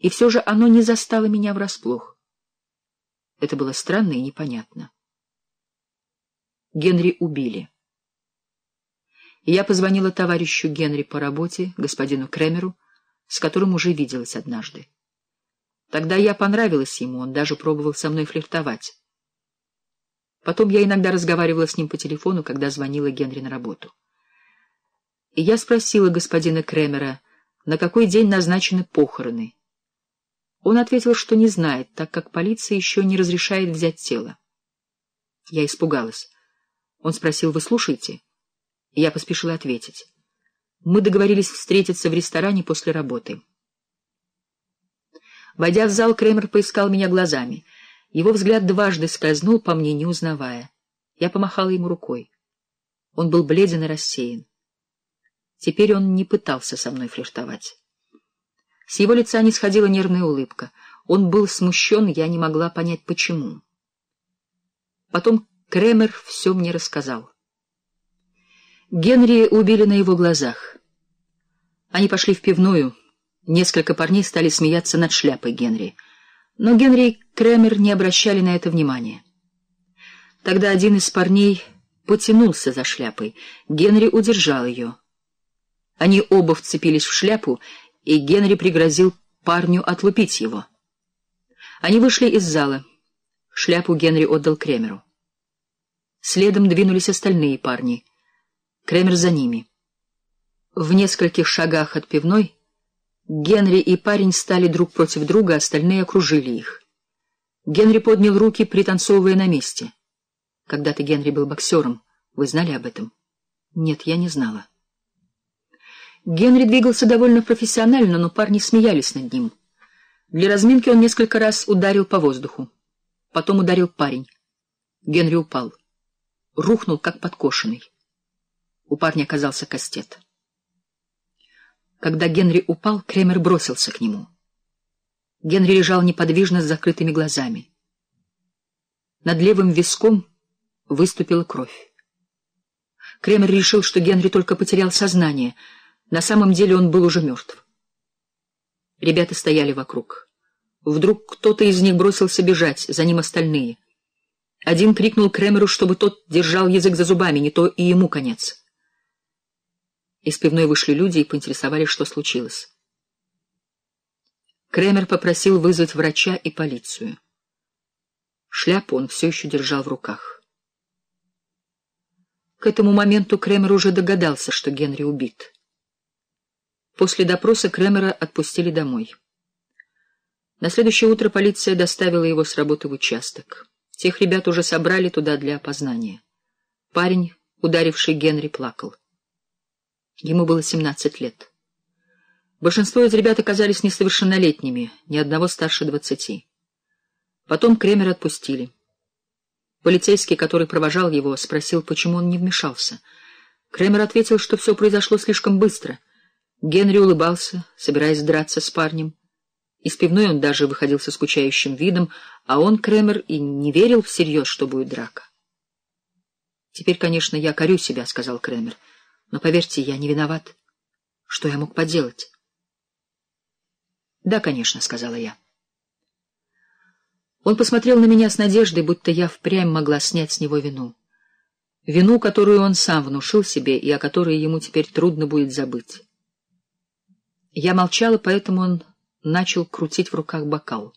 И все же оно не застало меня врасплох. Это было странно и непонятно. Генри убили. Я позвонила товарищу Генри по работе, господину Кремеру, с которым уже виделась однажды. Тогда я понравилась ему, он даже пробовал со мной флиртовать. Потом я иногда разговаривала с ним по телефону, когда звонила Генри на работу. И я спросила господина Кремера, на какой день назначены похороны. Он ответил, что не знает, так как полиция еще не разрешает взять тело. Я испугалась. Он спросил, вы слушаете? Я поспешила ответить. Мы договорились встретиться в ресторане после работы. Войдя в зал, Кремер поискал меня глазами. Его взгляд дважды скользнул по мне, не узнавая. Я помахала ему рукой. Он был бледен и рассеян. Теперь он не пытался со мной флиртовать. С его лица не сходила нервная улыбка. Он был смущен, я не могла понять, почему. Потом Кремер все мне рассказал. Генри убили на его глазах. Они пошли в пивную. Несколько парней стали смеяться над шляпой Генри. Но Генри и Кремер не обращали на это внимания. Тогда один из парней потянулся за шляпой. Генри удержал ее. Они оба вцепились в шляпу, и Генри пригрозил парню отлупить его. Они вышли из зала. Шляпу Генри отдал Кремеру. Следом двинулись остальные парни — Кремер за ними. В нескольких шагах от пивной Генри и парень стали друг против друга, остальные окружили их. Генри поднял руки, пританцовывая на месте. Когда-то Генри был боксером. Вы знали об этом? Нет, я не знала. Генри двигался довольно профессионально, но парни смеялись над ним. Для разминки он несколько раз ударил по воздуху. Потом ударил парень. Генри упал. Рухнул, как подкошенный. У парня оказался кастет. Когда Генри упал, Кремер бросился к нему. Генри лежал неподвижно с закрытыми глазами. Над левым виском выступила кровь. Кремер решил, что Генри только потерял сознание. На самом деле он был уже мертв. Ребята стояли вокруг. Вдруг кто-то из них бросился бежать, за ним остальные. Один крикнул Кремеру, чтобы тот держал язык за зубами, не то и ему конец. Из пивной вышли люди и поинтересовались, что случилось. Кремер попросил вызвать врача и полицию. Шляпу он все еще держал в руках. К этому моменту Кремер уже догадался, что Генри убит. После допроса Кремера отпустили домой. На следующее утро полиция доставила его с работы в участок. Тех ребят уже собрали туда для опознания. Парень, ударивший Генри, плакал. Ему было 17 лет. Большинство из ребят оказались несовершеннолетними, ни одного старше двадцати. Потом Кремера отпустили. Полицейский, который провожал его, спросил, почему он не вмешался. Кремер ответил, что все произошло слишком быстро. Генри улыбался, собираясь драться с парнем. Из пивной он даже выходил со скучающим видом, а он, Кремер, и не верил всерьез, что будет драка. «Теперь, конечно, я корю себя», — сказал Кремер. Но, поверьте, я не виноват. Что я мог поделать? — Да, конечно, — сказала я. Он посмотрел на меня с надеждой, будто я впрямь могла снять с него вину. Вину, которую он сам внушил себе и о которой ему теперь трудно будет забыть. Я молчала, поэтому он начал крутить в руках бокал.